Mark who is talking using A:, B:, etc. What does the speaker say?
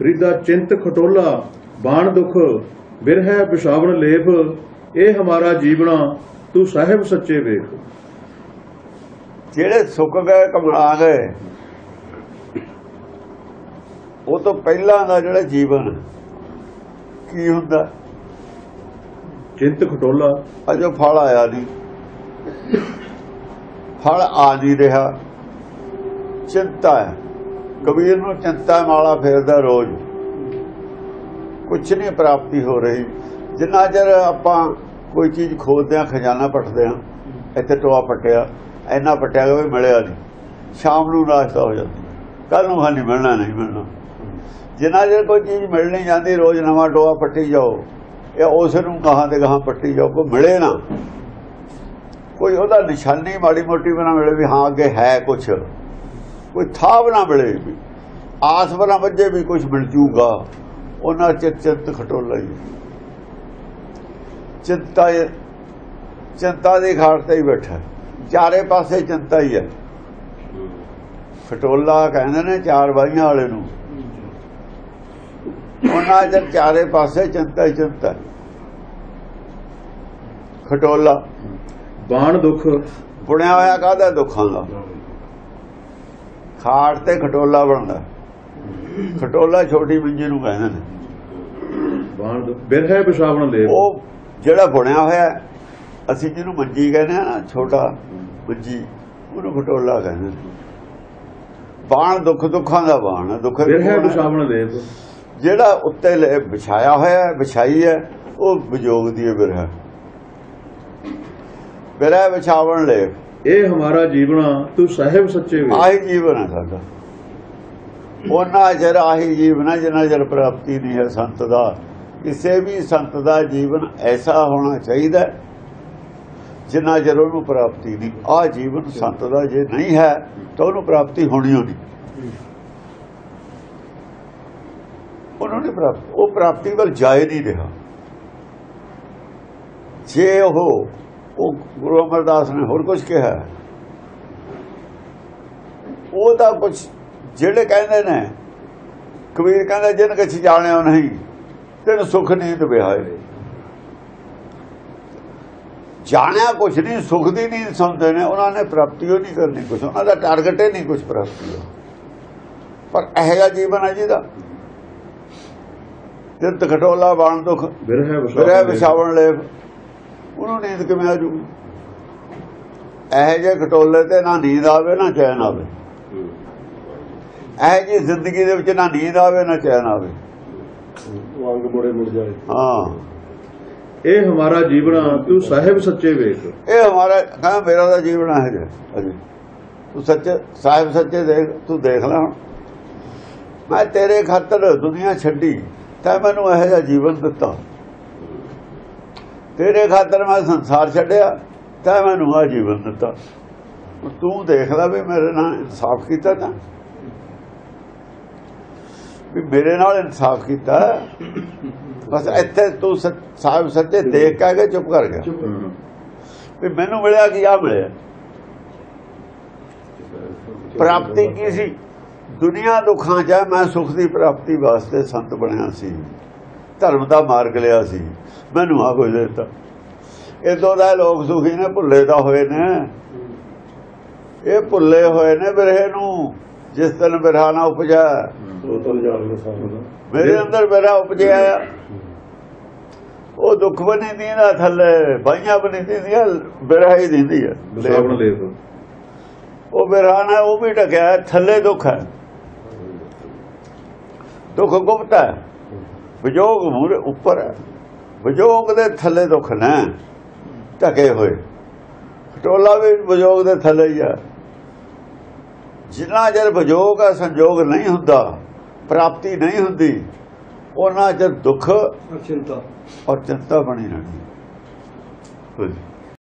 A: ਫਰੀਦਾ ਚਿੰਤ ਖਟੋਲਾ ਬਾਣ ਦੁਖ ਬਿਰਹਿ ਪਿਸ਼ਾਵਨ ਲੇਪ ਇਹ ਹਮਾਰਾ ਜੀਵਣਾ ਤੂੰ ਸਾਹਿਬ ਸੱਚੇ ਵੇਖ।
B: ਜਿਹੜੇ ਸੁੱਕ ਗਏ ਕਮਲਾ ਗਏ ਉਹ ਤੋਂ ਪਹਿਲਾਂ ਦਾ ਜਿਹੜਾ ਜੀਵਨ ਕੀ ਹੁੰਦਾ?
A: ਚਿੰਤ ਖਟੋਲਾ।
B: ਅਜੋ ਫਲ ਆਇਆ ਨਹੀਂ। ਫਲ ਆ ਨਹੀਂ ਰਿਹਾ। ਚਿੰਤਾ ਹੈ। ਕਬੀਰ ਨੂੰ ਚਿੰਤਾ ਮਾਲਾ ਫੇਰਦਾ ਰੋਜ਼। ਕੁਛ ਨਹੀਂ ਪ੍ਰਾਪਤੀ ਹੋ ਰਹੀ। ਜਿੰਨਾ ਚਿਰ ਆਪਾਂ ਕੋਈ ਚੀਜ਼ ਖੋਦਦੇ ਆ ਖਜ਼ਾਨਾ ਪਟਦੇ ਆ ਇੱਥੇ ਟੋਆ ਪੱਟਿਆ, ਇੰਨਾ ਪੱਟਿਆ ਵੀ ਮਿਲਿਆ ਨਹੀਂ। ਸ਼ਾਮ ਨੂੰ ਨਾਸ਼ਤਾ ਹੋ ਜਾਂਦਾ। ਕੱਲ ਨੂੰ ਹਾਲੀ ਮਿਲਣਾ, ਨਹੀਂ ਮਿਲਣਾ। ਜਿੰਨਾ ਚਿਰ ਕੋਈ ਚੀਜ਼ ਮਿਲ ਨਹੀਂ ਜਾਂਦੀ, ਰੋਜ਼ ਨਵਾਂ ਟੋਆ ਪੱਟੀ ਜਾਓ। ਇਹ ਉਸ ਨੂੰ ਕਹਾਂ ਤੇ ਕਹਾਂ ਪੱਟੀ ਜਾਓ, ਕੋਈ ਮਿਲੇ ਨਾ। ਕੋਈ ਉਹਦਾ ਨਿਸ਼ਾਨੀ ਮਾੜੀ ਮੋਟੀ ਬਣਾ ਮਿਲੇ ਵੀ ਹਾਂ ਅੱਗੇ ਹੈ ਕੁਛ। ਕੋਈ ਥਾਪ ਨਾ ਮਿਲੇ ਵੀ ਆਸ ਬਣਾ ਵੱਜੇ ਵੀ ਕੁਝ ਮਿਲ ਜੂਗਾ। ਉਹਨਾਂ ਚਿਤ ਚਿੰਤ ਖਟੋਲਾ ਹੀ। ਚਿੰਤਾ ਚਿੰਤਾ ਦੀ ਖਾੜ ਤੇ ਹੀ ਬੈਠਾ ਚਾਰੇ ਪਾਸੇ ਚਿੰਤਾ ਹੀ ਹੈ। ਖਟੋਲਾ ਕਹਿੰਦੇ ਨੇ ਚਾਰ ਬਾਈਆਂ ਵਾਲੇ ਨੂੰ। ਉਹਨਾਂ ਦੇ ਚਾਰੇ ਪਾਸੇ ਚਿੰਤਾ ਹੀ ਚਿੰਤਾ। ਖਟੋਲਾ।
A: ਬਾਣ ਦੁਖ।
B: ਬੁਣਿਆ ਹੋਇਆ ਕਾਹਦਾ ਦੁੱਖਾਂ ਦਾ? ਖਾੜ ਤੇ ਖਟੋਲਾ ਬਣਦਾ ਖਟੋਲਾ ਛੋਟੀ ਮੰਜੀ ਨੂੰ ਕਹਿੰਦੇ ਨੇ।
A: ਬਿਰਹਿ ਪਿਸ਼ਾਵਨ ਲੇਪ
B: ਉਹ ਜਿਹੜਾ ਬੁਣਿਆ ਹੋਇਆ ਅਸੀਂ ਜਿਹਨੂੰ ਮੰਜੀ ਕਹਿੰਦੇ ਆ ਨਾ ਛੋਟਾ ਮੰਜੀ ਉਹਨੂੰ ਖਟੋਲਾ ਕਹਿੰਦੇ ਨੇ। ਬਾਣ ਦੁੱਖ ਦੁੱਖਾਂ ਦਾ ਬਾਣ ਹੈ ਦੁੱਖ
A: ਬਿਰਹਿ ਪਿਸ਼ਾਵਨ ਲੇਪ
B: ਜਿਹੜਾ ਉੱਤੇ ਲੈ- ਵਿਛਾਇਆ ਹੋਇਆ ਹੈ ਵਿਛਾਈ ਹੈ ਉਹ ਵਿਜੋਗ ਦੀ ਹੈ ਬਿਰਹਾ ਬਿਰਹਾ ਵਿਛਾਵਣ ਲੈ
A: ਇਹ ਹਮਾਰਾ ਜੀਵਣਾ ਤੂੰ ਸਾਹਿਬ ਸੱਚੇ ਵੇਖ।
B: ਆਹੀ ਜੀਵਨ ਹੈ ਸਾਡਾ। ਉਹਨਾਂ ਜਰ ਆਹੀ ਜੀਵਨ ਹੈ ਜਿੰਨਾ ਜਰ ਪ੍ਰਾਪਤੀ ਨਹੀਂ ਹੈ ਸੰਤ ਦਾ। ਕਿਸੇ ਵੀ ਸੰਤ ਦਾ ਜੀਵਨ ਐਸਾ ਹੋਣਾ ਚਾਹੀਦਾ ਜਿੰਨਾ ਜਰ ਉਹਨੂੰ ਪ੍ਰਾਪਤੀ ਨਹੀਂ। ਆ ਜੀਵਨ ਸੰਤ ਦਾ ਜੇ ਨਹੀਂ ਹੈ, ਤਾਂ ਉਹਨੂੰ ਪ੍ਰਾਪਤੀ ਹੋਣੀ ਹੋਣੀ। ਉਹਨਾਂ ਨੇ ਪ੍ਰਾਪਤ ਉਹ ਪ੍ਰਾਪਤੀ ਵੱਲ ਜਾਏ ਨਹੀਂ ਰਿਹਾ। ਜੇ ਉਹ ਉਹ ਗੁਰੂ ਅਮਰਦਾਸ ਨੇ ਹੋਰ ਕੁਝ ਕਿਹਾ। ਉਹ ਤਾਂ ਕੁਝ ਜਿਹੜੇ ਕਹਿੰਦੇ ਨੇ ਕਬੀਰ ਕਹਿੰਦਾ ਜਿਨ ਕਿਛ ਜਾਣਿਓ ਨਹੀਂ ਤੈਨੂੰ ਸੁਖ ਨਹੀਂ ਦਵਿਆਏ ਜਾਣਿਆ ਕੁਝ ਨਹੀਂ ਸੁਖ ਦੀ ਨਹੀਂ ਸਮਝਦੇ ਨੇ ਉਹਨਾਂ ਨੇ ਪ੍ਰਾਪਤੀ ਉਹ ਨਹੀਂ ਕਰਨੀ ਕੁਝ ਉਹਨਾਂ ਦਾ ਟਾਰਗੇਟ ਹੀ ਨਹੀਂ ਕੁਝ ਪ੍ਰਾਪਤੀ ਪਰ ਇਹ ਜਿਹਾ ਜੀਵਨ ਹੈ ਜਿਹਦਾ ਤਿੰਤ ਘਟੋਲਾ ਬਾਣ ਦੁਖ
A: ਬਿਰਹਿ।
B: ਵਿਛਾਵਣ ਲੈ ਉਹਨੂੰ ਨੀਂਦ ਕਿਵੇਂ ਆ ਜੂ? ਇਹ ਜੇ ਘਟੋਲੇ ਤੇ ਨਾ ਨੀਂਦ ਆਵੇ ਨਾ ਚੈਨ ਆਵੇ। ਇਹ ਜੀ ਜ਼ਿੰਦਗੀ ਦੇ ਵਿੱਚ ਨਾ ਨੀਂਦ ਆਵੇ ਨਾ ਚੈਨ ਆਵੇ।
C: ਅੰਗ ਮੋੜੇ ਮੁੜ ਜਾਏ।
B: ਹਾਂ।
A: ਇਹ ਹਮਾਰਾ ਜੀਵਣਾ ਤੂੰ ਸਾਹਿਬ ਸੱਚੇ ਵੇਖ।
B: ਇਹ ਹਮਾਰਾ ਕਹਿੰਦਾ ਮੇਰਾ ਤਾਂ ਜੀਵਨ ਹੈ ਜੀ ਤੂੰ ਸੱਚੇ ਸਾਹਿਬ ਸੱਚੇ ਦੇਖ ਤੂੰ ਦੇਖ ਲੈ ਹੁਣ। ਮੈਂ ਤੇਰੇ ਖਾਤਰ ਦੁਨੀਆ ਛੱਡੀ ਤਾਂ ਮੈਨੂੰ ਇਹੋ ਜਿਹਾ ਜੀਵਨ ਦਿੱਤਾ। ਤੇਰੇ ਖਾਤਰ ਮੈਂ ਸੰਸਾਰ ਛੱਡਿਆ ਤਾਂ ਮੈਨੂੰ ਆ ਜੀਵਨ ਦਿੱਤਾ। ਤੂੰ ਦੇਖ ਲੈ ਵੀ ਮੇਰੇ ਨਾਲ ਇਨਸਾਫ ਕੀਤਾ ਤਾਂ ਵੀ ਮੇਰੇ ਨਾਲ ਇਨਸਾਫ ਕੀਤਾ। ਬਸ ਇੱਥੇ ਤੂੰ ਸਾਹਿਬ ਸੱਚੇ ਦੇਖ ਕੇ ਕੇ ਚੁੱਪ ਕਰ ਗਿਆ। ਵੀ ਮੈਨੂੰ ਮਿਲਿਆ ਕੀ ਆ ਮਿਲਿਆ। ਪ੍ਰਾਪਤੀ ਕੀ ਸੀ? ਦੁਨੀਆ ਦੁੱਖਾਂ 'ਚ ਮੈਂ ਸੁਖ ਦੀ ਪ੍ਰਾਪਤੀ ਵਾਸਤੇ ਸੰਤ ਬਣਿਆ ਸੀ। ਧਰਮ ਦਾ ਮਾਰਗ ਲਿਆ ਸੀ। ਮੈਨੂੰ ਆ ਕੋਈ ਦਿੱਤਾ। ਇਦੋਂ ਦਾ ਲੋਕ ਸੁਖੀ ਨੇ ਭੁੱਲੇ ਤਾਂ ਹੋਏ ਨੇ। ਇਹ ਭੁੱਲੇ ਹੋਏ ਨੇ ਬਿਰਹੇ ਨੂੰ। ਜਿਸ ਦਿਨ ਬਿਰਹਾ ਨਾ ਉਪਜਾ
C: ਨੂੰ।
B: ਮੇਰੇ ਅੰਦਰ ਬਿਰਹਾ ਉਪਜਿਆ ਆ। ਉਹ ਦੁੱਖ ਬਣੀ ਦੀਨਾ ਥੱਲੇ ਬਾਈਆਂ ਬਣੀ ਦੀਦੀਆਂ ਬਿਰਹਾ ਹੀ ਦਿੰਦੀ ਹੈ
A: ਲੇਪ
B: ਉਹ ਬਿਰਹਾਨਾ ਉਹ ਵੀ ਢਕਿਆ ਥੱਲੇ ਦੁੱਖ ਹੈ। ਦੁੱਖ ਗੁਪਤ ਹੈ। ਵਿਜੋਗ ਮੂਰੇ ਉੱਪਰ ਹੈ। ਵਿਜੋਗ ਦੇ ਥੱਲੇ ਦੁੱਖ ਨੇ ਢਕੇ ਹੋਏ। ਟੋਲਾ ਵੀ ਵਿਜੋਗ ਦੇ ਥੱਲੇ ਹੀ ਹੈ ਜਿੰਨਾ ਚਿਰ ਵਿਜੋਗ ਹੈ ਸੰਜੋਗ ਨਹੀਂ ਹੁੰਦਾ ਪ੍ਰਾਪਤੀ ਨਹੀਂ ਹੁੰਦੀ ਉਹਨਾਂ ਚਿਰ ਦੁੱਖ
C: ਚਿੰਤਾ
B: ਔਰ ਚਿੰਤਾ ਬਣੀ ਰਹਿਣੀ